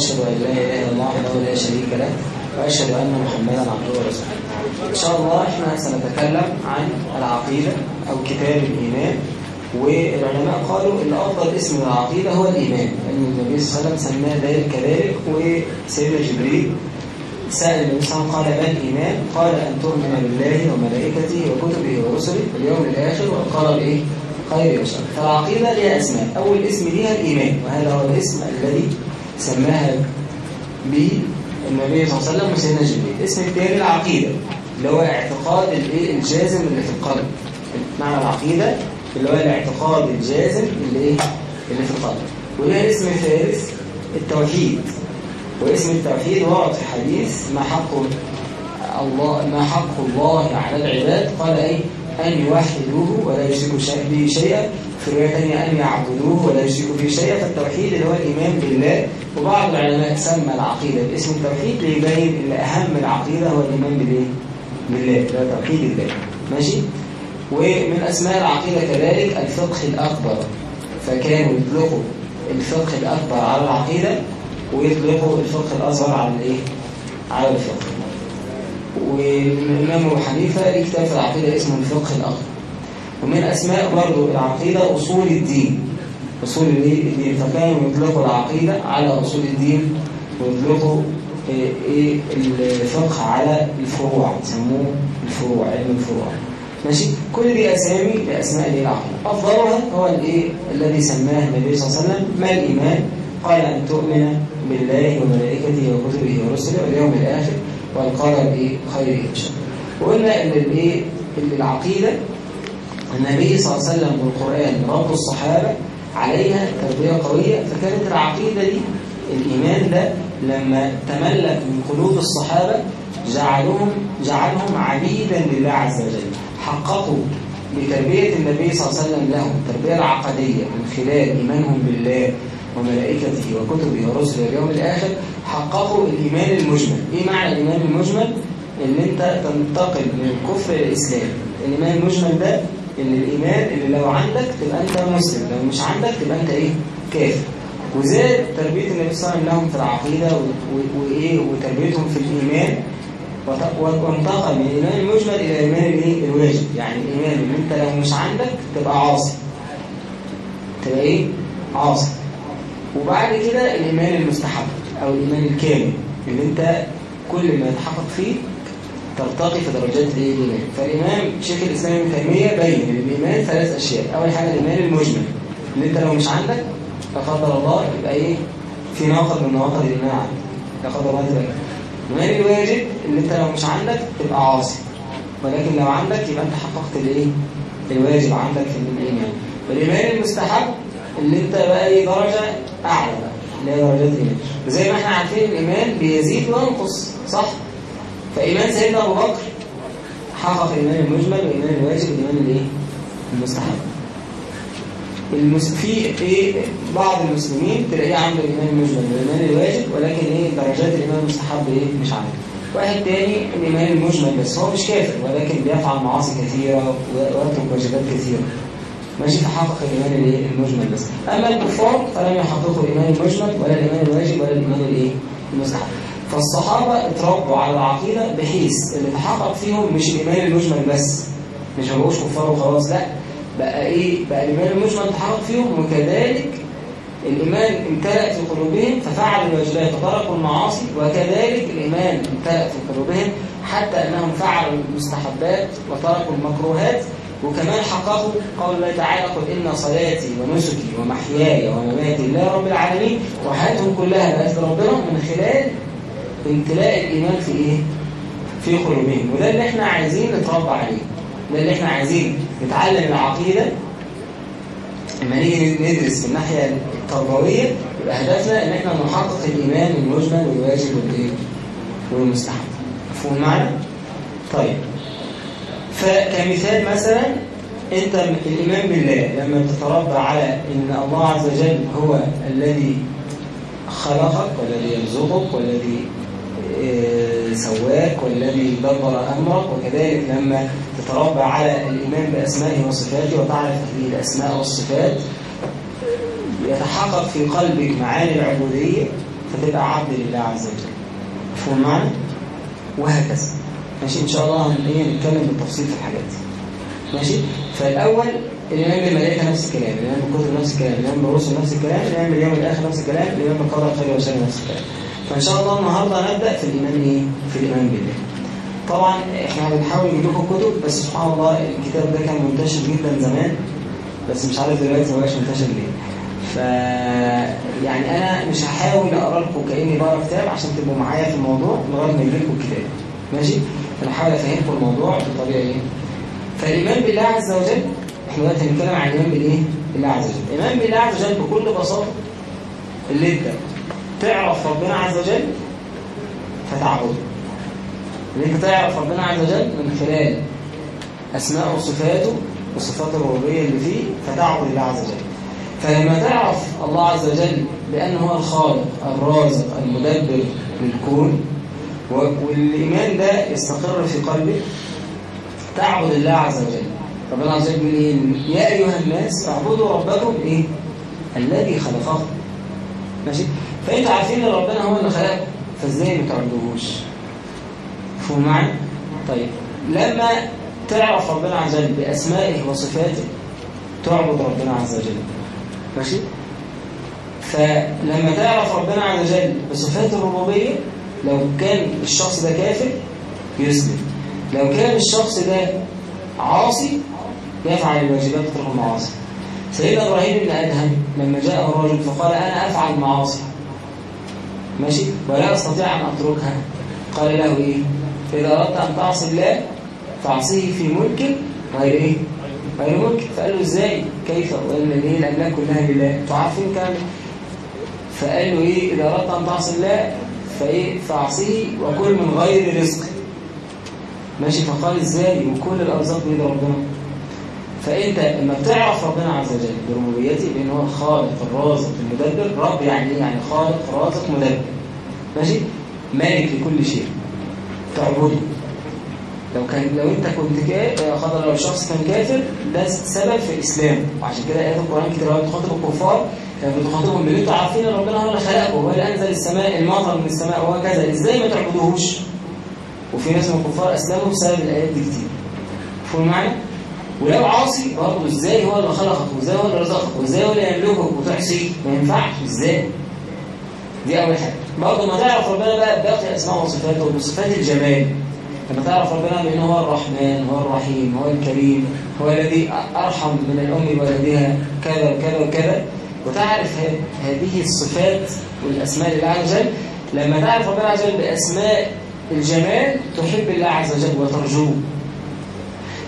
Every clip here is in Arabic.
وأشهد أن لا إله إلا الله وحده لا شريك له وأشهد أن محمدا عبده ورسوله إن شاء الله إحنا سنتكلم عن العقيدة أو كتاب الإيمان والعلماء قالوا إن أفضل اسم للعقيدة هو الإيمان لأن النبي صلى الله عليه وسلم سماه ذلك كذلك وسيدنا جبريل سأل النبي صلى الله عليه وسلم قال ما الإيمان؟ قال أن تؤمن بالله وملائكته وكتبه ورسله واليوم الآخر والقدر إيه؟ خير وشر فالعقيدة لها أسماء أول اسم ليها الإيمان وهذا هو الاسم الذي سماها به النبي صلى الله عليه وسلم وسيدنا جبريل. الاسم الثاني العقيدة اللي هو اعتقاد الايه الجازم اللي في القلب. معنى العقيدة اللي هو الاعتقاد الجازم اللي إيه؟ اللي في القلب. ولها الاسم الثالث التوحيد. واسم التوحيد ورد في حديث ما حق الله ما حق الله على العباد قال اي أن يوحدوه ولا يشركوا به شيئا في رواية ثانية أن يعبدوه ولا يشركوا به شيئا فالتوحيد اللي هو الإيمان بالله. وبعض العلماء سمى العقيدة باسم التوحيد ليبين إن أهم العقيدة هو الإيمان بالإيه؟ بالله هو توحيد الله. ماشي؟ ومن أسماء العقيدة كذلك الفقه الأكبر. فكانوا يطلقوا الفقه الأكبر على العقيدة ويطلقوا الفقه الأصغر على الإيه؟ على الفقه. والإمام أبو حنيفة ليه كتاب في العقيدة اسمه الفقه الأخر ومن أسماء برضو العقيدة أصول الدين. أصول الدين فكانوا يطلقوا العقيدة على أصول الدين ويطلقوا إيه الفقه على الفروع يسموه الفروع علم الفروع. ماشي؟ كل دي أسامي لأسماء العقيدة أفضلها هو الإيه؟ الذي سماه النبي صلى الله عليه وسلم ما الإيمان؟ قال أن تؤمن بالله وملائكته وكتبه ورسله واليوم الآخر والقدر إيه خيره وشره وقلنا إن الإيه؟ العقيدة النبي صلى الله عليه وسلم والقرآن رب الصحابة عليها تربية قوية فكانت العقيدة دي الإيمان ده لما تملك من قلوب الصحابة جعلهم جعلهم عبيدا لله عز وجل. حققوا بتربية النبي صلى الله عليه وسلم لهم التربية العقدية من خلال إيمانهم بالله وملائكته وكتبه ورسله واليوم الآخر حققوا الإيمان المجمل. إيه معنى الإيمان المجمل؟ إن أنت تنتقل من الكفر إلى الإسلام. الإيمان المجمل ده إن الإيمان اللي لو عندك تبقى أنت مسلم لو مش عندك تبقى أنت إيه؟ كافر وزاد تربية النبي صلى الله عليه وسلم لهم في العقيدة وإيه وتربيتهم في الإيمان وانتقل من الإيمان المجمل إلى الإيمان الإيه؟ الواجب يعني الإيمان اللي أنت لو مش عندك تبقى عاصي تبقى إيه؟ عاصي وبعد كده الإيمان المستحب أو الإيمان الكامل اللي أنت كل ما يتحقق فيه ترتقي في درجات الإيه؟ الإيمان. فالإمام شيخ الإسلام ابن تيمية بين الإيمان ثلاث أشياء. أول حاجة الإيمان المجمل. اللي أنت لو مش عندك لا قدر الله يبقى إيه؟ في ناقض من نواقض الإيمان عندك. لا قدر الله تبقى الإيمان الواجب اللي أنت لو مش عندك تبقى عاصي. ولكن لو عندك يبقى أنت حققت الإيه؟ الواجب عندك في الإيمان. والإيمان المستحب اللي أنت بقى إيه؟ درجة أعلى بقى اللي هي درجات الإيمان. وزي ما إحنا عارفين الإيمان بيزيد وينقص صح؟ فإيمان سيدنا أبو بكر حقق الايمان المجمل والايمان الواجب والايمان الإيه؟ المستحب المس... في إيه؟ بعض المسلمين تلاقيه عنده الايمان المجمل والايمان الواجب ولكن إيه؟ درجات الإيمان المستحب إيه؟ مش عنده واحد تاني الايمان المجمل بس. هو مش كافر ولكن بيفعل معاصي كثيرة ويترك واجبات كثيرة. ماشي؟ فحقق الإيمان الإيه؟ المجمل بس. أما الكفار فلم يحققوا الإيمان المجمل ولا الإيمان الواجب ولا الإيمان الإيه؟ المستحب فالصحابة اتربوا على العقيدة بحيث اللي تحقق فيهم مش الإيمان المجمل بس. مش ما بقوش كفار وخلاص لأ. بقى إيه؟ بقى الإيمان المجمل تحقق فيهم وكذلك الإيمان امتلأ في قلوبهم ففعلوا الواجبات وتركوا المعاصي وكذلك الإيمان امتلأ في قلوبهم حتى أنهم فعلوا المستحبات وتركوا المكروهات وكمان حققوا قول الله تعالى قل إن صلاتي ونسكي ومحياي ومماتي لله رب العالمين وحياتهم كلها بأس ربنا من خلال امتلاء الإيمان في إيه؟ في قلوبهم وده اللي إحنا عايزين نتربى عليه ده اللي إحنا عايزين نتعلم العقيدة لما نيجي ندرس في الناحية التربوية يبقى هدفنا إن إحنا نحقق الإيمان المجمل والواجب والإيه؟ والمستحب مفهوم معنا؟ طيب فكمثال مثلا أنت الإيمان بالله لما تتربى على إن الله عز وجل هو الذي خلقك والذي يرزقك والذي سواك والذي دبر أمرك وكذلك لما تتربى على الإيمان بأسمائه وصفاته وتعرف هذه الأسماء والصفات يتحقق في قلبك معاني العبودية فتبقى عبد لله عز وجل. مفهوم معنا؟ وهكذا. ماشي؟ إن شاء الله هن- إيه نتكلم بالتفصيل في الحاجات دي. ماشي؟ فالأول الامام بالملائكة نفس الكلام الامام بالكتب نفس الكلام الامام بالرسل نفس الكلام الامام باليوم الآخر نفس الكلام الامام بالقدر خير وشر نفس الكلام. فإن شاء الله النهارده نبدا في الإيمان إيه؟ في الإيمان بالله. طبعا إحنا بنحاول نجيب لكم كتب بس سبحان الله الكتاب ده كان منتشر جدا زمان بس مش عارف دلوقتي ما بقاش منتشر ليه. ف يعني أنا مش هحاول أقرأ لكم كأني بقرأ كتاب عشان تبقوا معايا في الموضوع لغاية ما يجي لكم الكتاب ماشي؟ أنا هحاول أفهمكم الموضوع بطريقة إيه؟ فالإيمان بالله عز وجل إحنا دلوقتي هنتكلم عن الإيمان بالإيه؟ بالله عز وجل. الإيمان بالله عز وجل بكل بساطة اللي انت تعرف ربنا عز وجل فتعبده اللي أنت تعرف ربنا عز وجل من خلال اسماء وصفاته وصفات الربوبية اللي فيه فتعبد الله عز وجل. فلما تعرف الله عز وجل بأنه هو الخالق الرازق المدبر للكون والإيمان ده يستقر في قلبك تعبد الله عز وجل. ربنا عز وجل إيه؟ يا أيها الناس اعبدوا ربكم إيه؟ الذي خلقكم. ماشي؟ فأنتوا عارفين إن ربنا هو اللي خلقكم فإزاي ما تعبدوهوش مفهوم معي طيب لما تعرف ربنا عز وجل بأسمائه وصفاته تعبد ربنا عز وجل. ماشي؟ فلما تعرف ربنا عز وجل بصفات الربوبية لو كان الشخص ده كافر يسلم. لو كان الشخص ده عاصي يفعل الواجبات ويترك المعاصي. سيدنا إبراهيم بن أدهم لما جاءه الرجل فقال أنا أفعل المعاصي ماشي؟ ولا استطيع أن اتركها قال له إيه؟ اذا أردت أن تعصي الله فاعصيه في ملك غير إيه؟ غير ملك. فقال له إزاي؟ كيف؟ وان الايه الأملاك كلها لله. الكلام ده فقال له إيه؟ إذا أردت أن تعصي الله فإيه؟ فاعصيه وكل من غير رزق. ماشي؟ فقال إزاي؟ وكل الأرزاق بيد ربنا. فأنت لما بتعرف ربنا عز وجل بربوبيته بأن هو الخالق الرازق المدبر رب يعني إيه؟ يعني خالق رازق مدبر. ماشي؟ مالك لكل شيء. تعبده لو كان لو أنت كنت كافر خاطر لو الشخص كان كافر ده سبب في الإسلام. وعشان كده آيات القرآن كتير قوي بتخاطب الكفار. كانت بتخاطبهم بان أنتوا عارفين إن ربنا هو اللي خلقكم وهو اللي أنزل السماء المطر من السماء وهو كذا. إزاي ما تعبدوهوش؟ وفي ناس من الكفار أسلموا بسبب الآيات دي كتير. مفهوم معايا؟ ولو عاصي برضه إزاي هو اللي خلقك وإزاي هو اللي رزقك وإزاي هو اللي يملكك وتحصي ما ينفعش. إزاي؟ دي أول حاجة. برضه ما تعرف ربنا بقى باقي اسماء وصفاته بصفات الجمال. لما تعرف ربنا بأنه هو الرحمن هو الرحيم هو الكريم هو الذي أرحم من الأم بولدها كذا وكذا وكذا. وتعرف هذه الصفات والأسماء لله عز وجل. لما تعرف ربنا عز وجل بأسماء الجمال تحب الله عز وجل وترجوه.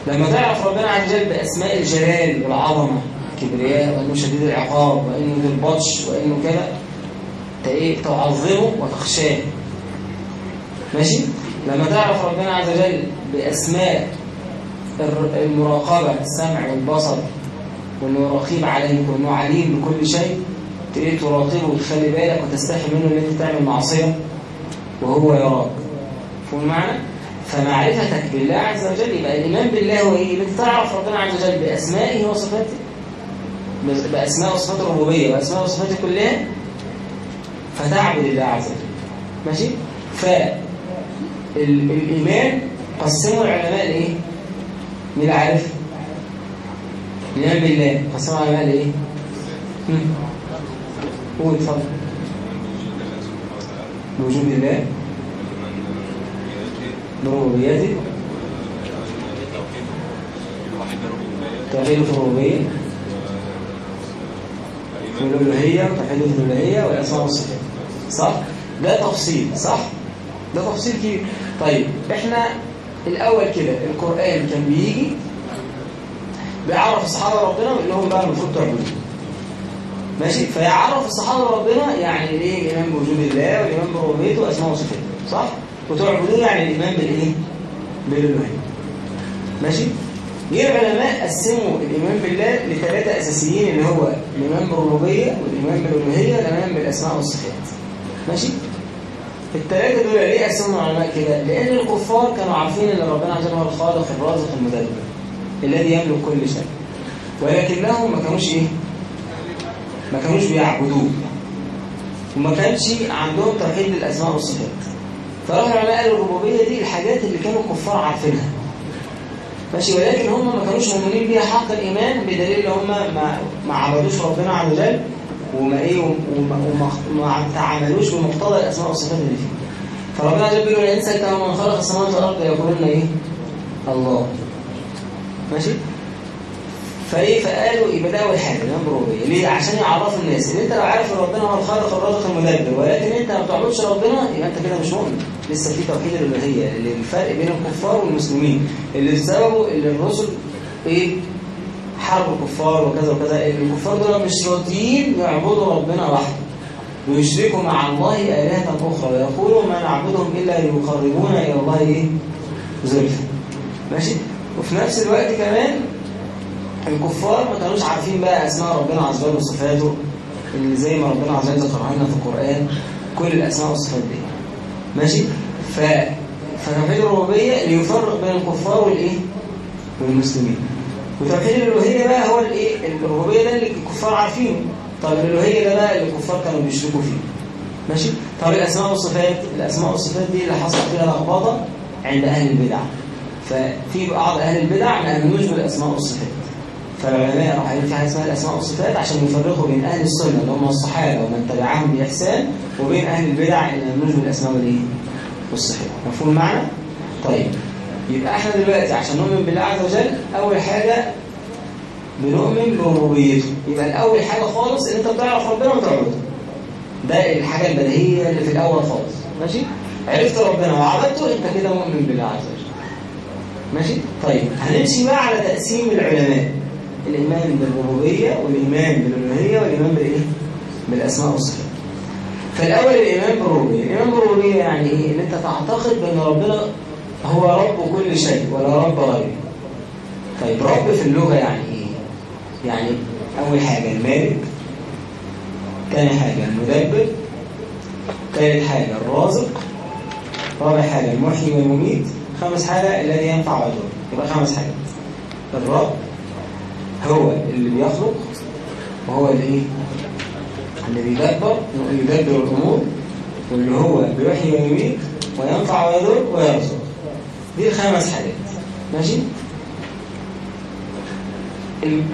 لما تعرف ربنا عز وجل بأسماء الجلال والعظمة الكبرياء وأنه شديد العقاب وأنه ذو البطش وأنه كذا إيه؟ تعظمه وتخشاه ماشي لما تعرف ربنا عز وجل بأسماء المراقبة السمع والبصر وأنه رقيب عليك وأنه عليم بكل شيء تبقى تراقبه وتخلي بالك وتستحي منه أن أنت تعمل معصية وهو يراك فهم معنى؟ فمعرفتك بالله عز وجل يبقى الإيمان بالله هو إيه؟ إنك تعرف ربنا عز وجل بأسمائه وصفاته بأسماء وصفات الربوبية وأسماء وصفاته كلها فتعبد الله عز وجل ماشي؟ فالإيمان قسموا العلماء لإيه؟ مين عارف؟ الإيمان بالله قسموا العلماء لإيه؟ قول اتفضل بوجود الله بربوبيته توحيده في الربوبية في الألوهية وتوحيده في الألوهية والأسماء والصفات صح؟ ده تفصيل صح؟ ده تفصيل كبير. طيب إحنا الأول كده القرآن كان بيجي بيعرف الصحابة ربنا ويقول لهم بقى المفروض تعبدوا ماشي؟ فيعرف الصحابة ربنا يعني إيه؟ الإيمان بوجود الله والإيمان بربوبيته وأسماء وصفاته صح؟ وتعبدوه يعني الإيمان بالإيه؟ بالألوهية ماشي؟ جه العلماء قسموا الإيمان بالله لثلاثة أساسيين اللي هو الإيمان بالربوبية والإيمان بالألوهية والإيمان بالأسماء والصفات ماشي؟ الثلاثة دول ليه قسموا العلماء كده؟ لأن الكفار كانوا عارفين إن ربنا عز وجل هو الخالق الرازق المدبر الذي يملك كل شيء ولكنهم ما كانوش إيه؟ ما كانوش بيعبدوه وما كانش عندهم توحيد للأسماء والصفات فراح العلماء قالوا الربوبية دي الحاجات اللي كانوا الكفار عارفينها. ماشي ولكن هم ما كانوش مؤمنين بيها حق الإيمان بدليل إن هم ما, ما عبدوش ربنا عز وجل وما إيه وما, وما, تعاملوش بمقتضى الأسماء والصفات اللي فيه. فربنا عز وجل بيقول لئن سألتهم من خلق السماوات والأرض يقولون إيه؟ الله. ماشي؟ فايه فقالوا يبقى ده اول حاجة الربوبيه ليه؟ عشان يعرفوا الناس. ان انت لو عارف إن ربنا هو الخالق الرازق المدبر ولكن انت ما بتعبدش ربنا يبقى انت كده مش مؤمن. لسه في توحيد الألوهية. الفرق بين الكفار والمسلمين. اللي بسببه اللي الرسل إيه؟ حاربوا الكفار وكذا وكذا. الكفار دول مش راضيين يعبدوا ربنا وحده ويشركوا مع الله آلهة أخرى. ويقولوا ما نعبدهم إلا ليقربونا إلى الله إيه؟ زلفى. ماشي؟ وفي نفس الوقت كمان الكفار ما كانوش عارفين بقى أسماء ربنا عز وجل وصفاته اللي زي ما ربنا عز وجل ذكرها لنا في القرآن كل الأسماء والصفات دي. ماشي؟ ف فتوحيد الربوبية ليفرق بين الكفار والإيه؟ والمسلمين. وتوحيد الالوهيه بقى هو الإيه؟ الربوبية ده اللي الكفار عارفينه. طب الالوهيه ده بقى اللي الكفار كانوا بيشركوا فيه. ماشي؟ طب الأسماء والصفات الأسماء والصفات دي اللي حصل فيها لخبطة عند أهل البدع. ففي بعض أهل البدع ما آمنوش بالأسماء والصفات. فالعلماء راح في حاجة اسمها الاسماء والصفات عشان يفرقوا بين أهل السنة اللي هم الصحابة ومن تبعهم بإحسان وبين أهل البدع اللي ما يؤمنوش بالاسماء والصفات مفهوم المعنى؟ طيب. يبقى إحنا دلوقتي عشان نؤمن بالله عز وجل أول حاجة بنؤمن بربوبيته. يبقى الأول حاجة خالص إن أنت بتعرف ربنا وتعبده ده الحاجة البديهية اللي في الأول خالص. ماشي؟ عرفت ربنا وعبدته أنت كده مؤمن بالله عز وجل. ماشي؟ طيب. هنمشي بقى على تقسيم العلماء. الإيمان بالربوبية والإيمان بالألوهية والإيمان بالإيه؟ بالأسماء والصفات فالأول الإيمان بالربوبية الإيمان بالربوبية يعني إيه؟ إن أنت تعتقد بأن ربنا هو رب كل شيء ولا رب غيره طيب رب في اللغة يعني إيه؟ يعني أول حاجة المالك ثاني حاجة المدبر ثالث حاجة الرازق رابع حاجة المحيي والمميت خامس حاجة الذي ينفع ويضر يبقى خمس حاجات الرب هو اللي بيخلق وهو اللي إيه؟ اللي بيدبر يدبر الأمور واللي هو بيحيي ويميت وينفع ويضر ويرزق دي الخمس حاجات. ماشي؟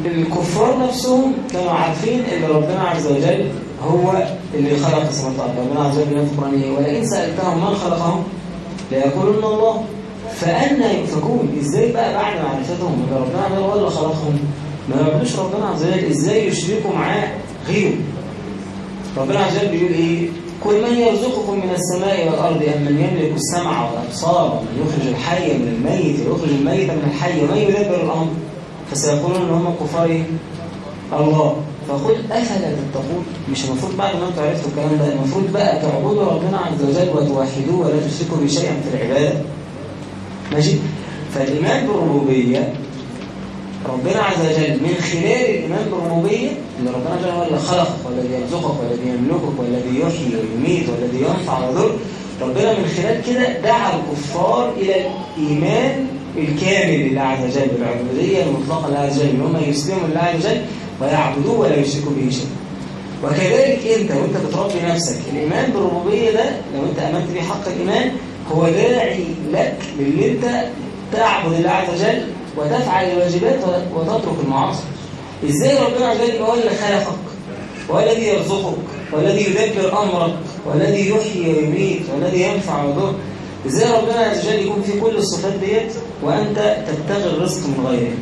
الكفار نفسهم كانوا عارفين إن ربنا عز وجل هو اللي خلق والأرض. ربنا عز وجل في القران ولئن سألتهم من خلقهم ليقولن الله فأنا يؤفكون. إزاي بقى بعد معرفتهم ان ربنا عز وجل هو اللي خلقهم؟ ما يعبدوش ربنا عز وجل إزاي يشركوا معاه غيره؟ ربنا عز وجل بيقول إيه؟ كل من يرزقكم من السماء والأرض أم من يملك السمع والأبصار ومن يخرج الحي من الميت ويخرج الميت من الحي ومن يدبر الأمر؟ فسيقولون إن هم كفار الله. فقل أفلا تتقون؟ مش المفروض بعد ما أنتوا عرفتوا الكلام ده المفروض بقى تعبدوا ربنا عز وجل وتوحدوه ولا تشركوا به شيئا في العبادة؟ ماشي. فالإيمان بالربوبية ربنا عز وجل من خلال الإيمان بالربوبية اللي ربنا هو اللي خلقك والذي يرزقك والذي يملكك والذي يحيي ويميت والذي ينفع ويضر ربنا من خلال كده دعا الكفار إلى الإيمان الكامل لله عز وجل بالعبودية المطلقة لله عز وجل ان هم يسلموا لله عز وجل ويعبدوه ولا يشركوا به شيئا. وكذلك أنت وأنت بتربي نفسك الإيمان بالربوبية ده لو أنت أمنت به حق الإيمان هو داعي لك للي أنت تعبد الله عز وجل وتفعل الواجبات وتترك المعاصي. إزاي ربنا عز وجل هو اللي خلقك؟ والذي يرزقك والذي يدبر أمرك والذي يحيي ويميت والذي ينفع ويضر. إزاي ربنا عز وجل يكون في كل الصفات ديت وأنت تبتغي الرزق من غيره؟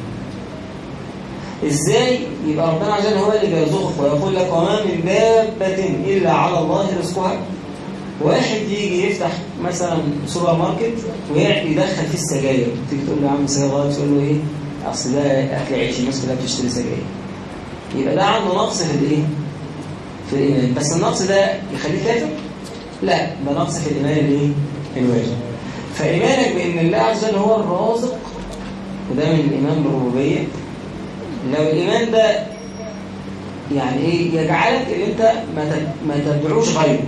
إزاي يبقى ربنا عز وجل هو اللي بيرزقك ويقول لك وما من دابة إلا على الله رزقها؟ واحد يجي يفتح مثلا سوبر ماركت ويدخل فيه السجاير. تيجي تقول له يا عم السجاير غلط تقول له إيه؟ أصل ده أكل عيش الناس كلها بتشتري سجاير. يبقى ده عنده نقص في الإيه؟ في الإيمان. بس النقص ده يخليه كافر لا ده نقص في الإيمان الإيه؟ الواجب. فإيمانك بإن الله عز وجل هو الرازق وده من الايمان بالربوبيه لو الإيمان ده يعني إيه؟ يجعلك إن أنت ما تدعوش غيره.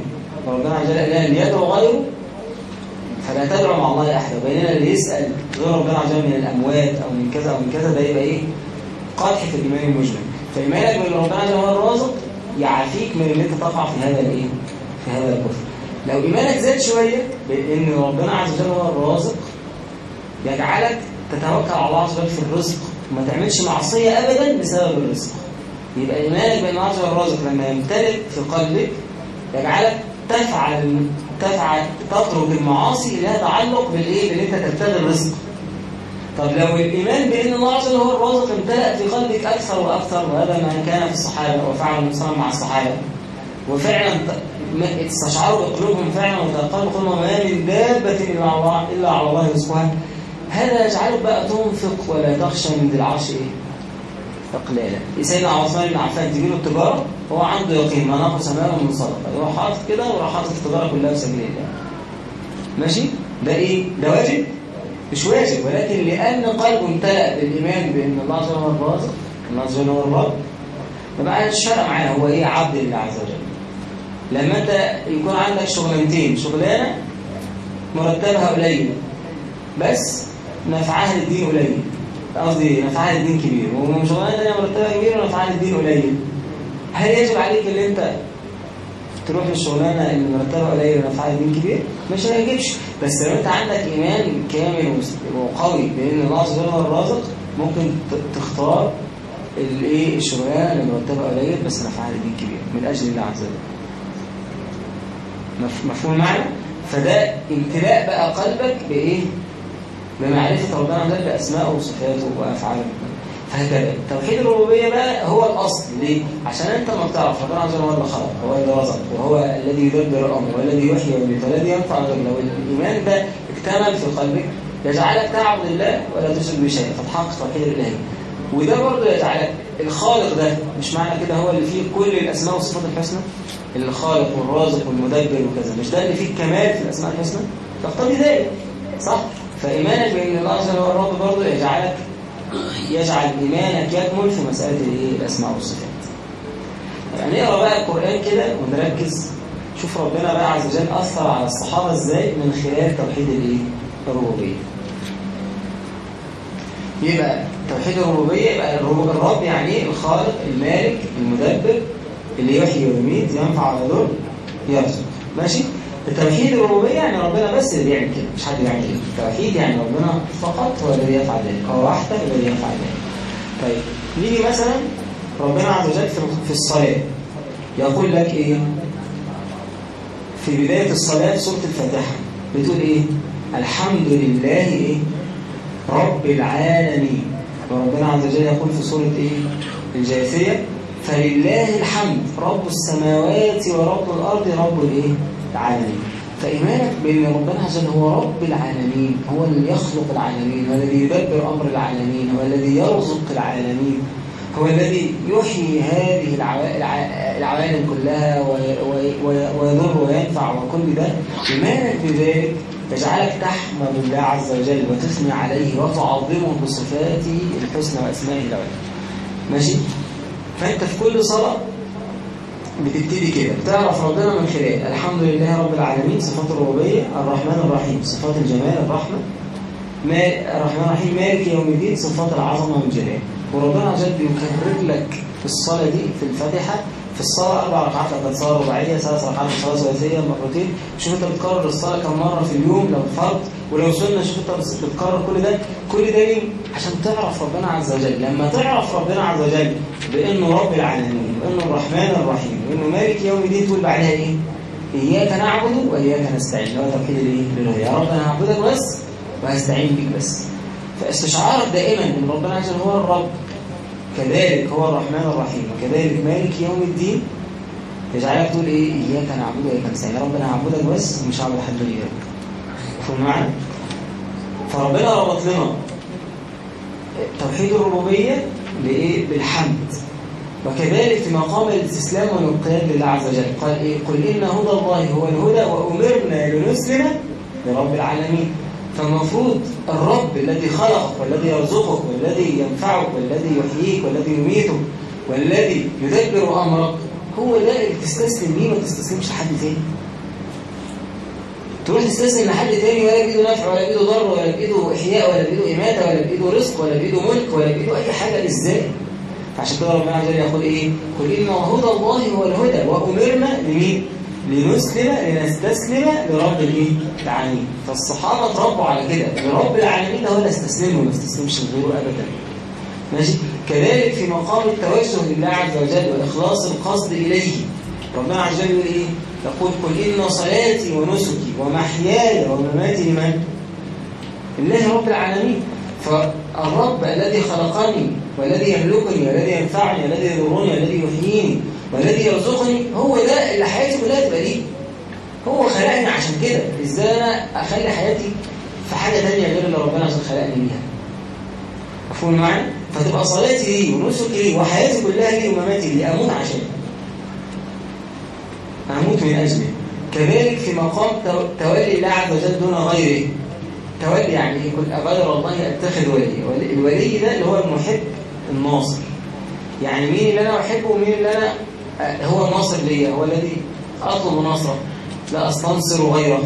فربنا عز وجل قال اللي يدعو غيره فلا تدعو مع الله احد وبيننا اللي يسأل غير ربنا عز وجل من الأموات أو من كذا أو من كذا ده يبقى إيه؟ قدح في الإيمان المجمل. فإيمانك بأن ربنا عز وجل الرازق يعافيك من ان أنت تقع في هذا الإيه؟ في هذا الكفر. لو إيمانك زاد شوية بأن ربنا عز وجل هو الرازق يجعلك تتوكل على الله عز وجل في الرزق وما تعملش معصية أبدا بسبب الرزق. يبقى إيمانك بأن الله عز وجل الرازق لما يمتلئ في قلبك يجعلك تفعل تفعل تترك المعاصي لها تعلق بالإيه؟ بإن أنت تبتغي الرزق. طب لو الإيمان بإن الله عز وجل هو الرازق امتلأ في قلبك أكثر وأكثر وهذا ما كان في الصحابة وفعل الانسان مع الصحابة. وفعلا استشعروا بقلوبهم فعلا وتيقنوا قلوبهم ما من دابة إلا على الله إلا على الله رزقها هذا يجعلك بقى تنفق ولا تخشى من ذي العرش إيه؟ اقلالا سيدنا عثمان بن عفان تجيله التجارة هو عنده يقين ما نقص ماله من صدقه يروح حاطط كده وراح حاطط التجارة كلها في الله ماشي؟ ده إيه؟ ده واجب؟ مش واجب ولكن لأن قلبه امتلأ بالإيمان بأن الله عز وجل هو الرازق الله عز وجل هو الرب ما بقاش فارق معاه هو إيه عبد لله عز وجل. لما أنت يكون عندك شغلانتين شغلانة مرتبها قليل بس نفعها للدين قليل. قصدي نفعها للدين كبير؟ وشغلانه ثانية مرتبها كبير ونفعها للدين قليل. هل يجب عليك إن أنت تروح للشغلانه اللي مرتبها قليل ونفعها للدين كبير؟ مش هيجيبش بس لو أنت عندك إيمان كامل وقوي بإن الله وجل هو الرازق ممكن تختار الإيه؟ الشغلانه اللي مرتبها قليل بس نفعها للدين كبير من أجل الله عز وجل. مفهوم معنى فده امتلاء بقى قلبك بإيه؟ بمعرفة ربنا وجل بأسمائه وصفاته وأفعاله. فهكذا توحيد الربوبية بقى هو الأصل. ليه؟ عشان أنت ما بتعرف. ربنا عز وجل هو اللي خلق. هو اللي رزق. وهو الذي يدبر الأمر. والذي يحيي ويميت. والذي ينفع غيره لو الإيمان ده اكتمل في قلبك يجعلك تعبد الله ولا تشرك بشيء فتحقق توحيد الإلهي وده برضه يجعلك الخالق ده مش معنى كده هو اللي فيه كل الأسماء والصفات الحسنى؟ الخالق والرازق والمدبر وكذا. مش ده اللي فيه الكمال في الأسماء الحسنى؟ تقتضي ذلك صح؟ فإيمانك بأن الله عز وجل هو الرب برضه يجعلك يجعل إيمانك يكمل في مسألة الإيه؟ الأسماء والصفات. يعني نقرأ بقى القرآن كده ونركز. شوف ربنا بقى عز وجل أثر على الصحابة إزاي من خلال توحيد الإيه؟ الربوبية. يبقى توحيد الربوبية يبقى الرب يعني إيه الخالق المالك المدبر اللي يحيي ويميت ينفع ويضر يرزق. ماشي؟ التوحيد الربوبية يعني ربنا بس اللي بيعمل كده مش حد بيعمل كده. التوحيد يعني ربنا فقط هو الذي يفعل ذلك هو وحده الذي يفعل ذلك. طيب نيجي مثلا ربنا عز وجل في الصلاة. يقول لك إيه؟ في بداية الصلاة سورة الفاتحة بتقول إيه؟ الحمد لله إيه؟ رب العالمين. وربنا عز وجل يقول في سورة إيه؟ الجاثية فلله الحمد رب السماوات ورب الأرض رب الإيه؟ العالمين. فإيمانك بأن ربنا عز هو رب العالمين هو اللي يخلق العالمين هو الذي يدبر أمر العالمين هو الذي يرزق العالمين هو الذي يحيي هذه العوالم كلها ويضر وينفع وكل ده. إيمانك بذلك يجعلك تحمد الله عز وجل وتثني عليه وتعظمه بصفاته الحسنى وأسمائه العلى ماشي؟ فأنت في كل صلاة بتبتدي كده. بتعرف ربنا من خلال الحمد لله رب العالمين. صفات الربوبية الرحمن الرحيم. صفات الجمال الرحمة. الرحمن الرحيم. مالك يوم الدين. صفات العظمة والجلال. وربنا وجل بيكرر لك الصلاة دي في الفاتحة في الصلاة أربع ركعات لو صلاة رباعية ثلاث ركعات صلاة ثلاثية مرتين. شوف أنت بتكرر الصلاة كم مرة في اليوم لو فرض. ولو سنة شوف أنت بتكرر كل ده كل ده ليه؟ عشان تعرف ربنا عز وجل. لما تعرف ربنا عز وجل بأنه رب العالمين وأنه الرحمن الرحيم وأنه مالك يوم الدين تقول بعدها إيه؟ إياك نعبد وإياك نستعين. هو توحيد الإيه؟ يا رب أنا هعبدك بس وهستعين بيك بس. فاستشعارك دائما إن ربنا عز وجل هو الرب. كذلك هو الرحمن الرحيم. وكذلك مالك يوم الدين. يجعلك تقول إيه؟ إياك نعبد وإياك نستعين. يا رب أنا هعبدك بس ومش هعبد حد غيرك. مفهوم معنا فربنا ربط لنا توحيد الربوبية بإيه؟ بالحمد. وكذلك في مقام الاستسلام والانقياد لله عز وجل. قال إيه؟ قل إن هدى الله هو الهدى وأمرنا لنسلم لرب العالمين. فالمفروض الرب الذي خلقك والذي يرزقك والذي ينفعك والذي يحييك والذي يميتك والذي يدبر أمرك هو ده اللي تستسلم. ليه ما تستسلمش لحد تاني؟ تروح تستسلم لحد تاني ولا بإيده نفع ولا بإيده ضر ولا بإيده إحياء ولا بإيده إماتة ولا بإيده رزق ولا بإيده ملك ولا بإيده أي حاجة إزاي؟ فعشان كده ربنا عز وجل يقول إيه؟ قل إن هدى الله هو الهدى وأمرنا لمين؟ لنسلم لنستسلم لرب الإيه؟ العالمين. فالصحابه اتربوا على كده لرب العالمين ده هو اللي استسلمه ما استسلمش لغيره ابدا. ماشي؟ كذلك في مقام التوجه لله عز وجل وإخلاص القصد إليه ربنا عز وجل يقول إيه؟ يقول قل إن صلاتي ونسكي ومحياي ومماتي لمن؟ لله رب العالمين. فالرب الذي خلقني والذي يملكني والذي ينفعني والذي يضرني والذي يحييني والذي يرزقني هو ده اللي حياتي كلها تبقى ليه؟ هو خلقني عشان كده. إزاي أنا أخلي حياتي في حاجة ثانية غير اللي ربنا عشان خلقني بيها؟ مفهوم معايا؟ فتبقى صلاتي ليه ونسكي ليه وحياتي كلها ليه ومماتي ليه؟ أموت عشان. أموت من اجله كذلك في مقام تولي الله عز وجل دون غيره. تولي يعني يكون غير الله أتخذ ولي. الولي ده اللي هو المحب الناصر. يعني مين اللي أنا أحبه ومين اللي أنا هو الناصر ليا. هو الذي أطلب نصره. لا أستنصر غيره.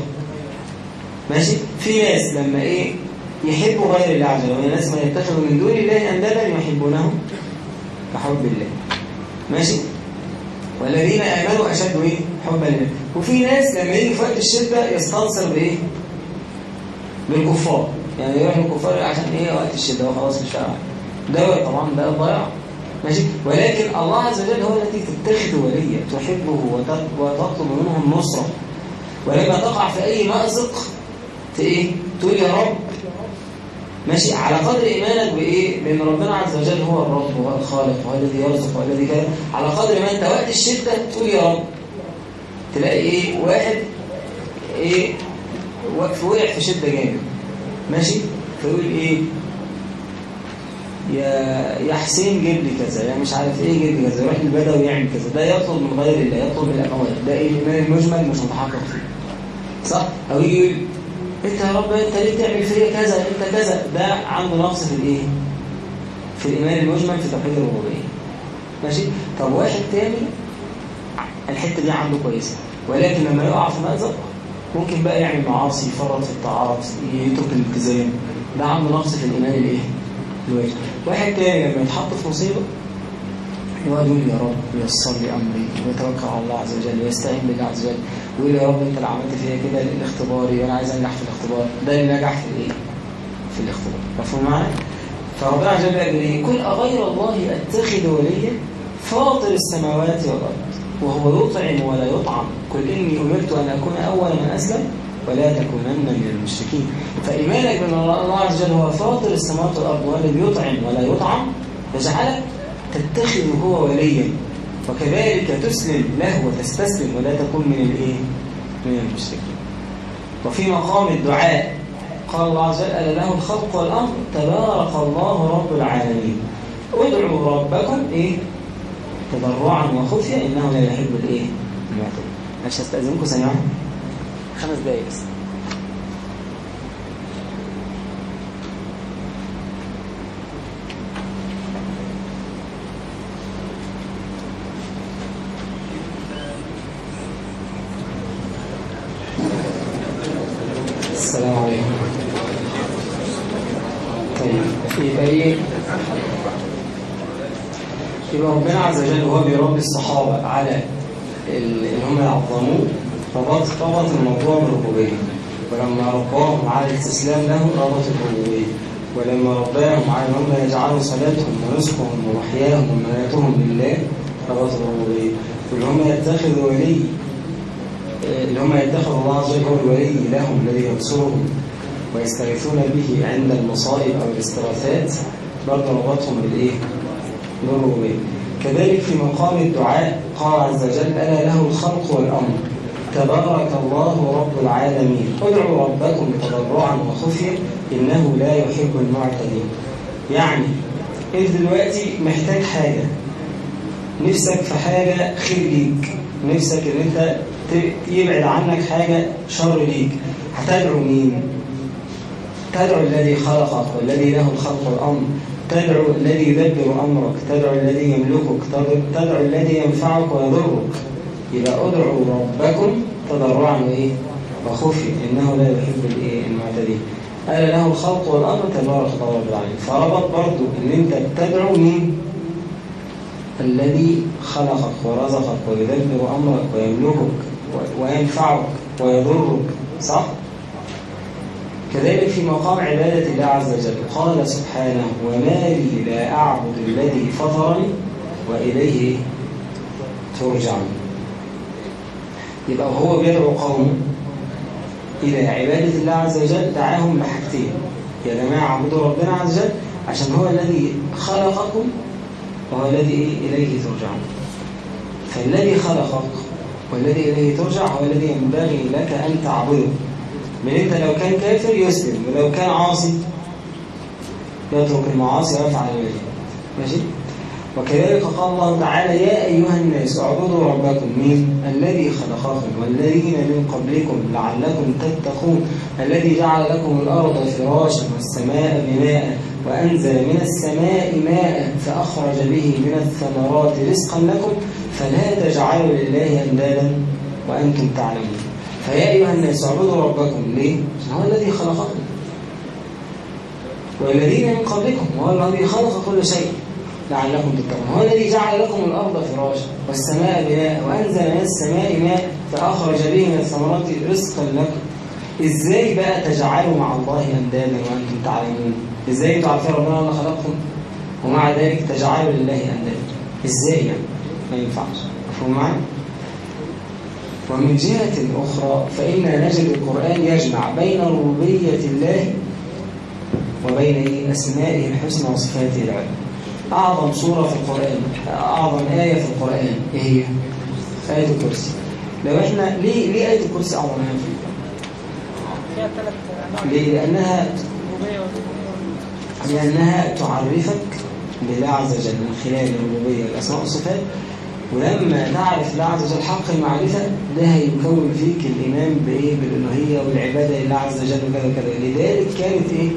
ماشي؟ في ناس لما إيه؟ يحبوا غير الله عز وجل. ناس ما يتخذوا من دون الله أندادا يحبونهم كحب الله. ماشي؟ والذين امنوا أشد إيه؟ حبا لله وفي ناس لما يجي في وقت الشدة يستنصر بإيه؟ بالكفار. يعني يروح للكفار عشان إيه؟ وقت الشدة وخلاص مش فاهم ده طبعا ده ضياع ماشي؟ ولكن الله عز وجل هو الذي تتخذ وليا تحبه وتطلب منه النصرة. ولما تقع في أي مأزق إيه؟ تقول يا رب ماشي على قدر إيمانك بإيه؟ لأن ربنا عز وجل هو الرب وهو الخالق وهو الذي يرزق وهو الذي كذا على قدر ما أنت وقت الشدة تقول يا رب. تلاقي إيه؟ واحد إيه؟ وقع في شدة جامد. ماشي؟ فيقول إيه؟ يا يا حسين جيب لي كذا يا مش عارف إيه جيب لي كذا يروح البدوي يعمل كذا. ده يطلب من غير الله يطلب الأموال. ده إيه الايمان المجمل مش متحقق فيه. صح؟ أو يجي انت يا رب انت ليه تعمل فيا كذا؟ انت كذا. ده عنده نقص في الايه؟ في الايمان المجمل في توحيد الربوبية. ماشي؟ طب واحد تاني الحتة دي عنده كويسة. ولكن لما يقع في مأزق ممكن بقى يعمل معاصي يفرط في الطاعات يترك الالتزام. ده عنده نقص في الايمان الايه؟ الواجب واحد تاني لما يتحط في يقعد يقول يا رب يسر لي أمري ويتوكل على الله عز وجل ويستعين بالله عز وجل. ويقول يا رب أنت اللي عملت فيا كده الاختباري وأنا عايز أنجح في الاختبار ده اللي نجح في الإيه؟ في الاختبار مفهوم معايا؟ فربنا عز وجل قال إيه؟ كل أغير الله أتخذ وليا فاطر السماوات والأرض وهو يطعم ولا يطعم قل إني أمرت أن أكون أول من أسلم ولا تكونن من المشركين فإيمانك بأن الله عز وجل هو فاطر السماوات والأرض وهو الذي يطعم ولا يطعم يجعلك تتخذ هو وليا وكذلك تسلم له وتستسلم ولا تكون من الإيه؟ من المشركين. وفي مقام الدعاء قال الله عز وجل له الخلق والأمر؟ تبارك الله رب العالمين. ادعوا ربكم إيه؟ تضرعا وخفيا إنه لا يحب الإيه؟ المعتدين. مش هستأذنكم ثانية خمس دقايق بس السلام عليكم طيب يبقى إيه يبقى ربنا عز وجل وهو بيربي الصحابة على اللي هم يعظموه ربط الموضوع بالربوبية ولما رباهم على الاستسلام له ربط الربوبية ولما رباهم على انهم يجعلوا صلاتهم ونسكهم ومحياهم ومماتهم لله ربط الربوبية واللي هم يتخذوا ولي اللي هم يتخذوا الله عز وجل الولي لهم الذي ينصرهم ويستغيثون به عند المصائب أو الاستغاثات برضه ربطهم بالإيه؟ بالربوبية كذلك في مقام الدعاء قال عز وجل ألا له الخلق والأمر. تبارك الله رب العالمين. ادعوا ربكم تضرعا وخفيا إنه لا يحب المعتدين. يعني انت دلوقتي محتاج حاجة؟ نفسك في حاجة خير ليك. نفسك إن أنت يبعد عنك حاجة شر ليك. هتدعو مين؟ تدعو الذي خلقك والذي له الخلق والأمر. تدعو الذي يدبر أمرك تدعو الذي يملكك تدعو الذي ينفعك ويضرك. يبقى ادعوا ربكم تضرعا وايه وخفي إنه لا يحب الإيه؟ المعتدين. قال له الخلق والأمر تبارك الله رب العالمين فربط برضه إن أنت تدعو مين؟ الذي خلقك ورزقك ويدبر أمرك ويملكك وينفعك ويضرك صح؟ كذلك في مقام عبادة الله عز وجل قال سبحانه وما لي لا أعبد الذي فطرني وإليه ترجعون. يبقى هو بيدعو قوم إلى عبادة الله عز وجل دعاهم بحاجتين يا جماعة اعبدوا ربنا عز وجل عشان هو الذي خلقكم وهو الذي إليه ترجعون. فالذي خلقك والذي إليه ترجع هو الذي ينبغي لك أن تعبده. من أنت لو كان كافر يسلم ولو كان عاصي. يترك المعاصي ويفعل الواجب ماشي؟ وكذلك قال الله تعالى يا أيها الناس اعبدوا ربكم من الذي خلقكم والذين من قبلكم لعلكم تتقون الذي جعل لكم الأرض فراشا والسماء بناء وأنزل من السماء ماء فأخرج به من الثمرات رزقا لكم فلا تجعلوا لله أندادا وأنتم تعلمون. فيا أيها الناس اعبدوا ربكم. ليه؟ هو الذي خلقكم. والذين من قبلكم وهو الذي خلق كل شيء لعلكم تتقون. هو الذي جعل لكم الأرض فراشا والسماء بناء وأنزل من السماء ماء فأخرج به من الثمرات رزقا لكم. إزاي بقى تجعلوا مع الله أندادا وأنتم تعلمون؟ إزاي تعرفوا ربنا الله خلقكم؟ ومع ذلك تجعلوا لله أندادا. إزاي يعني؟ ما ينفعش. مفهوم معي ومن جهة أخرى فإن نجد القرآن يجمع بين ربوبية الله وبين أسمائه الحسنى وصفاته العلى أعظم سورة في القرآن أعظم آية في القرآن إيه هي؟ آية الكرسي لو إحنا ليه, ليه آية الكرسي أعظم آية في القرآن؟ ليه؟ لأنها لأنها تعرفك بالله عز وجل من خلال الربوبية الأسماء والصفات ولما تعرف الله عز وجل حق المعرفة ده هيكون فيك الإيمان بإيه؟ بالإلهية والعبادة لله عز وجل وكذا وكذا. لذلك كانت إيه؟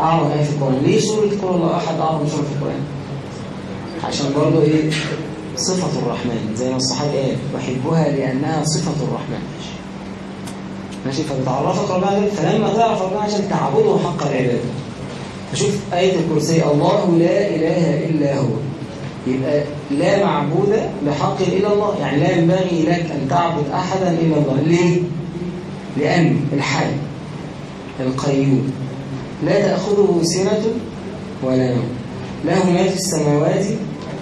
أعظم آية في القرآن. ليه سورة قول الله أحد أعظم سورة في القرآن. عشان برضه إيه؟ صفة الرحمن زي ما الصحابي قال وحبها لأنها صفة الرحمن. ماشي؟ فبتعرفك ربنا فلما تعرف ربنا عشان تعبده حق العبادة. فشوف آية الكرسي الله لا إله إلا هو. يبقى لا معبود بحق إلا الله. يعني لا ينبغي لك أن تعبد أحدا إلا الله. ليه؟ لأن الحي القيوم. لا تأخذه سنة ولا نوم. له ما في السماوات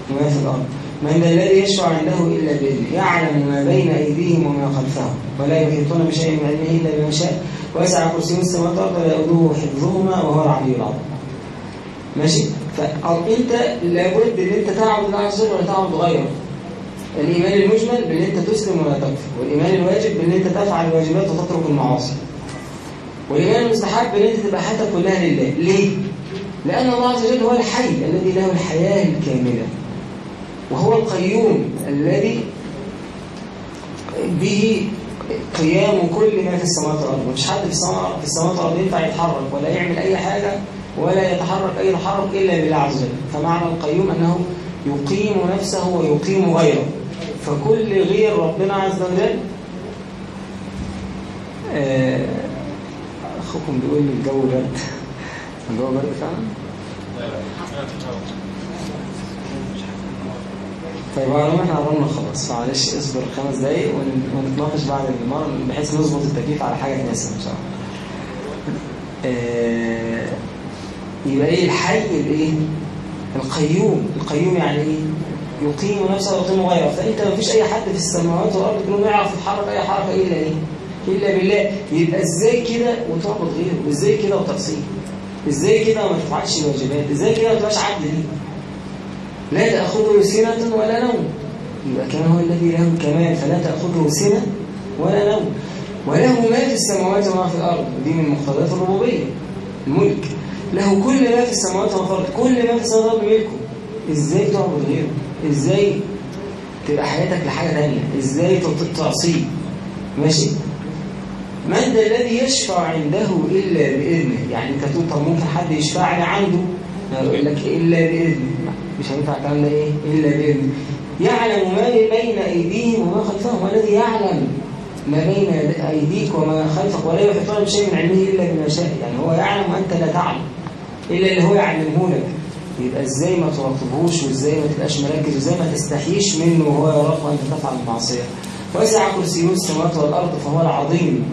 وما في الأرض. من ذا الذي يشفع عنده إلا بإذنه. يعلم ما بين أيديهم وما خلفهم. ولا يحيطون بشيء من علمه إلا بما شاء. ويسع كرسيه السماوات والأرض ولا يؤوده حفظهما وهو العلي العظيم. ماشي؟ فأنت لابد ان أنت تعبد الله عز وجل ولا تعبد غيره الإيمان المجمل بأن أنت تسلم ولا تكفر. والإيمان الواجب بأن أنت تفعل الواجبات وتترك المعاصي. والإيمان المستحب بأن أنت تبقى حياتك كلها لله. ليه؟ لأن الله عز وجل هو الحي الذي له الحياة الكاملة. وهو القيوم الذي به قيام كل ما في السماوات والأرض. مفيش حد في السماوات والأرض ينفع يتحرك ولا يعمل أي حاجة ولا يتحرك أي تحرك إلا بالله عز وجل فمعنى القيوم أنه يقيم نفسه ويقيم غيره. فكل غير ربنا عز وجل أخوكم بيقول لي الجو برد. الجو برد فعلا؟ طيب على إحنا قررنا خلاص معلش اصبر خمس دقايق ونتناقش بعد المرة بحيث نظبط التكييف على حاجة تناسب إن شاء الله. آه يبقى إيه الحي الايه القيوم. القيوم يعني إيه؟ يقيم نفسه ويقيم غيره. فأنت ما فيش أي حد في السماوات والأرض كلهم يعرف يتحرك أي حركة إلا إيه؟ إلا بالله. يبقى إزاي كده وتعبد غيره؟ وازاي كده وتعصيه إزاي كده وما تفعلش الواجبات؟ إزاي كده ما تبقاش عبد ليه؟ لا تأخذه سنة ولا نوم. يبقى كمان هو الذي له كمال فلا تأخذه سنة ولا نوم. وله ما في السماوات وما في الأرض. دي من مقتضيات الربوبية. الملك. له كل ما في السماوات والأرض كل ما في السماوات والأرض ملكه إزاي تعبد غيره؟ إزاي تبقى حياتك لحاجة ثانية إزاي تعصيه ماشي. من ذا الذي يشفع عنده إلا بإذنه؟ يعني أنت تقول طب ممكن حد يشفع لي عنده يقول لك إلا بإذنه. مش هينفع الكلام ده إيه؟ إلا بإذنه. يعلم ما بين أيديهم وما خلفهم. والذي يعلم ما بين أيديك وما خلفك ولا يحيطون بشيء من علمه إلا بما شاء. يعني هو يعلم وأنت لا تعلم. إلا اللي هو يعلمه لك يبقى إزاي ما تراقبهوش وإزاي ما تبقاش مركز وإزاي ما تستحيش منه وهو يراك وأنت تفعل المعصية. وسع كرسيه السماوات والأرض فهو العظيم.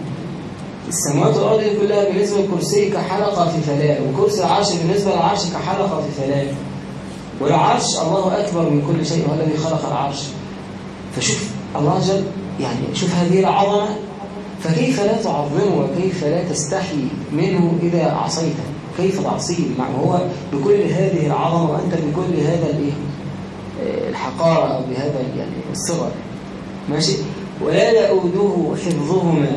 السماوات والأرض كلها بالنسبة للكرسي كحلقة في فلاة وكرسي العرش بالنسبة للعرش كحلقة في فلاة والعرش الله أكبر من كل شيء هو الذي خلق العرش. فشوف الله جل يعني شوف هذه العظمة. فكيف لا تعظمه وكيف لا تستحي منه إذا عصيته؟ كيف تعصيه مع هو بكل هذه العظمة وأنت بكل هذا الإيه الحقارة أو بهذا يعني الصغر. ماشي؟ ولا يؤوده حفظهما.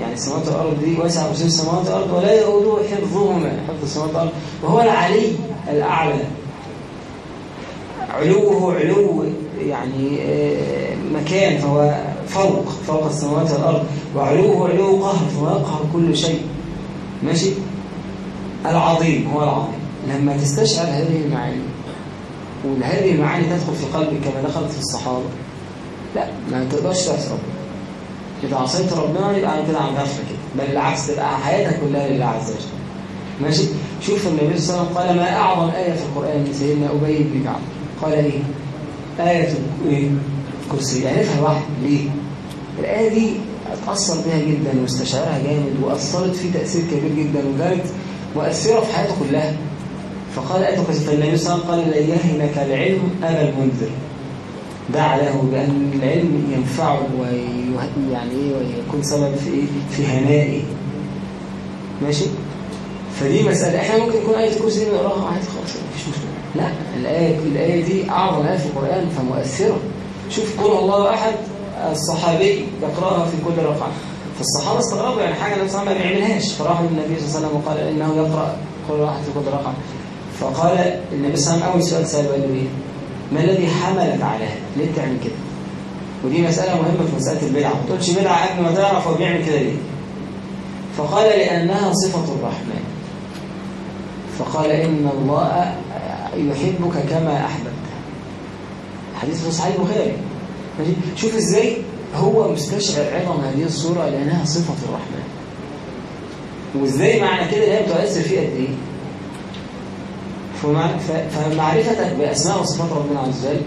يعني السماوات والأرض دي واسع بسيط السماوات والأرض ولا يؤوده حفظهما. حفظ السماوات والأرض وهو العلي الأعلى. علوه علو يعني مكان فهو فوق فوق السماوات والأرض وعلوه علو قهر فهو يقهر كل شيء. ماشي؟ العظيم هو العظيم. لما تستشعر هذه المعاني وهذه المعاني تدخل في قلبك كما دخلت في الصحابة لا ما تقدرش تعصي ربنا إذا عصيت ربنا يبقى أنا كده عم غفلة كده بل بالعكس تبقى حياتك كلها لله عز وجل. ماشي؟ شوف النبي صلى الله عليه وسلم قال ما أعظم آية في القرآن سيدنا أبي بن كعب. قال إيه؟ آية إيه؟ كرسي. يعرفها واحد ليه؟ الآية دي اتأثر بها جدا واستشعرها جامد وأثرت فيه تأثير كبير جدا وكانت مؤثرة في حياته كلها. فقال كرسي فالنبي صلى الله عليه وسلم قال لا يهنك العلم أبا المنذر. دعا له بأن العلم ينفعه ويعني إيه ويكون سبب في إيه؟ في هنائه. ماشي؟ فدي مسألة. إحنا ممكن يكون آية الكرسي دي نقراها عادي خالص مفيش مشكلة. لا الآية الآية دي أعظم آية في القرآن فمؤثرة. شوف قول الله أحد الصحابي يقرأها في كل ركعة. فالصحابة استغربوا يعني حاجة النبي صلى الله عليه وسلم ما بيعملهاش. فراحوا للنبي صلى الله عليه وسلم وقال إنه يقرأ كل واحد في كل ركعة فقال النبي صلى الله عليه وسلم أول سؤال سأله قال له إيه؟ ما الذي حملك على هذا ليه بتعمل كده؟ ودي مسألة مهمة في مسألة البدعة. ما تقولش بدعة قبل ما تعرف هو بيعمل كده ليه. فقال لأنها صفة الرحمن. فقال إن الله يحبك كما أحببت. حديث في صحيح البخاري. ماشي؟ شوف إزاي هو مستشعر عظم هذه الصورة لأنها صفة الرحمن. وإزاي معنى كده هي بتؤثر فيه قد إيه فمعرفتك بأسماء وصفات ربنا عز وجل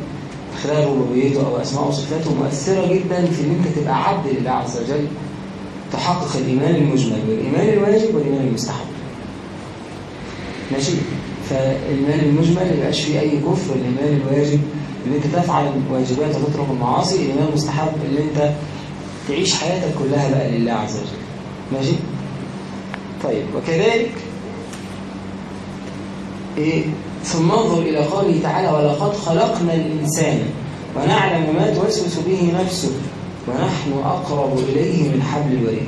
خلال ربوبيته أو أسماء وصفاته مؤثرة جدا في أن أنت تبقى عبد لله عز وجل تحقق الإيمان المجمل والإيمان الواجب والإيمان المستحب. ماشي؟ فالإيمان المجمل ما يبقاش فيه أي كفر الإيمان الواجب اللي أنت تفعل الواجبات وتترك المعاصي الإيمان المستحب اللي أنت تعيش حياتك كلها بقى لله عز وجل. ماشي؟ طيب وكذلك إيه؟ ثم انظر إلى قوله تعالى ولقد خلقنا الإنسان ونعلم ما توسوس به نفسه ونحن أقرب إليه من حبل الوريد.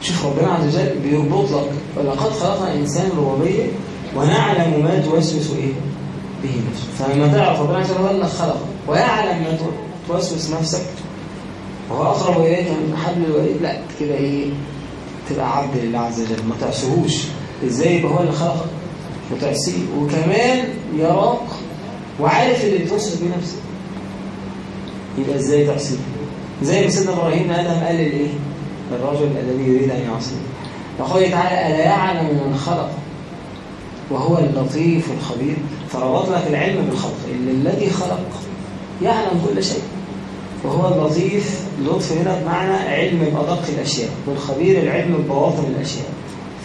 شوف ربنا عز وجل بيربط لك ولقد خلقنا الإنسان ربوبية ونعلم ما توسوس إيه به فلما تعرف ربنا عز وجل أنك خلق ويعلم ما توسوس نفسك. وهو أقرب إليك من حبل الوريد لا كده إيه؟ تبقى عبد لله عز وجل. ما تعصيهوش إزاي؟ يبقى هو اللي خلقك. وتعصيه وكمان يراك وعارف اللي بتوصف بيه نفسك. يبقى إزاي تعصيه زي ما سيدنا إبراهيم آدم قال للايه الرجل الذي يريد أن يعصيه. وقال تعالى ألا يعلم من خلق وهو اللطيف الخبير. فربط لك العلم بالخلق إن الذي خلق يعلم كل شيء. وهو اللطيف اللطف هنا بمعنى علم بأدق الأشياء والخبير العلم ببواطن الأشياء.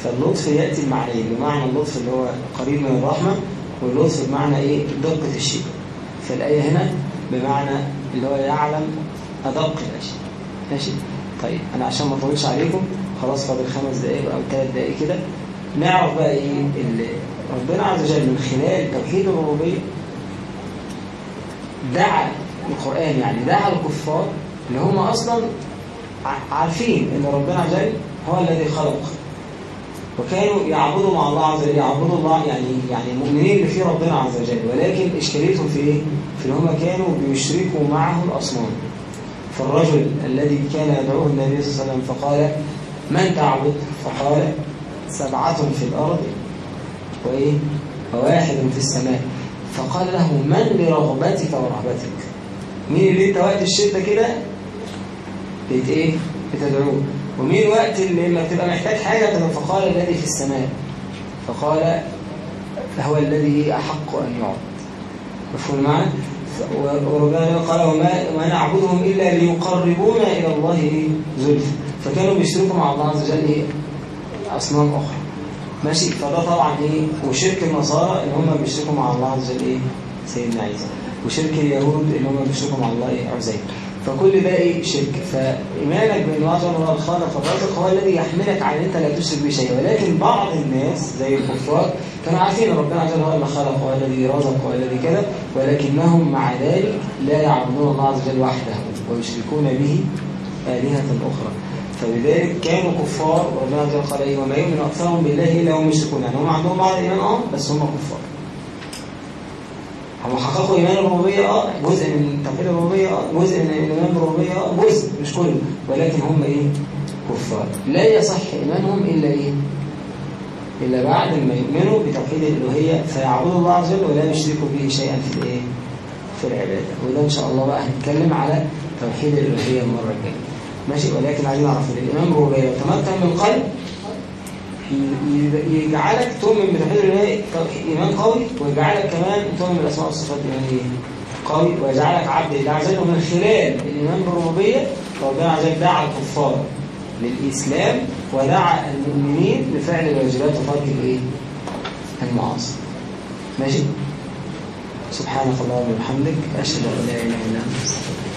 فاللطف يأتي بمعنيين بمعنى اللطف اللي هو قريب من الرحمة واللطف بمعنى إيه؟ دقة الشيء. فالآية هنا بمعنى اللي هو يعلم أدق الأشياء. ماشي؟ طيب أنا عشان ما أطولش عليكم خلاص فاضل خمس دقايق أو ثلاث دقايق كده. نعرف بقى إيه ربنا عز وجل من خلال توحيد الربوبية دعا القرآن يعني دعا الكفار اللي هم أصلا عارفين إن ربنا عز وجل هو الذي خلق وكانوا يعبدوا مع الله عز وجل يعبدوا الله يعني يعني مؤمنين اللي في ربنا عز وجل ولكن اشكاليتهم في إيه؟ في إن هم كانوا بيشركوا معه الأصنام فالرجل الذي كان يدعوه النبي صلى الله عليه وسلم فقال من تعبد؟ فقال سبعة في الأرض وإيه؟ وواحد في السماء فقال له من لرغبتك ورهبتك مين اللي أنت وقت الشدة كده بت إيه؟ بتدعوه ومين وقت اللي لما بتبقى محتاج حاجة فقال الذي في السماء فقال فهو الذي أحق أن يعبد مفهوم معنا وربنا قال وما, وما نعبدهم إلا ليقربونا إلى الله؟ زلفى فكانوا بيشركوا مع الله عز وجل؟ أصنام أخرى ماشي. فده طبعا إيه؟ وشرك النصارى إن هم بيشركوا مع الله عز وجل إيه؟ سيدنا عيسى. وشرك اليهود إن هم بيشركوا مع الله إيه عزيز. فكل ده إيه شرك. فإيمانك بالله هو الخالق الرازق هو الذي يحملك على إن أنت لا تشرك بشيء ولكن بعض الناس زي الكفار كانوا عارفين إن ربنا عز وجل هو اللي خلق هو الذي رزق هو الذي كذا ولكنهم مع ذلك لا يعبدون الله عز وجل وحده ويشركون به آلهة أخرى. فبذلك كانوا كفار وربنا وجل قال إيه وما يؤمن أكثرهم بالله إلا هم يشركون. يعني هم عندهم بعض الإيمان آه بس هم كفار. هم حققوا إيمان الربوبية آه جزء من توحيد الربوبية آه جزء من الإيمان بالربوبية آه جزء مش كله. ولكن هم إيه؟ كفار. لا يصح إيمانهم إلا إيه؟ إلا بعد ما يؤمنوا بتوحيد الألوهية فيعبدوا الله عز وجل ولا يشركوا به شيئا في الإيه؟ في العبادة. وده إن شاء الله بقى هنتكلم على توحيد الألوهية المرة الجاية. ماشي ولكن عايزين نعرف إن الإيمان بالربوبية تمكن من القلب يجعلك تؤمن بتوحيد الالوهيه إيمان قوي ويجعلك كمان تؤمن بالأسماء والصفات إيه قوي ويجعلك عبد لله عز وجل ومن خلال الإيمان بالربوبية ربنا عز وجل دعا الكفار للإسلام ودعا المؤمنين لفعل الواجبات وترك الإيه؟ المعاصي. ماشي؟ سبحانك اللهم وبحمدك أشهد أن لا إلا أنت أستغفرك.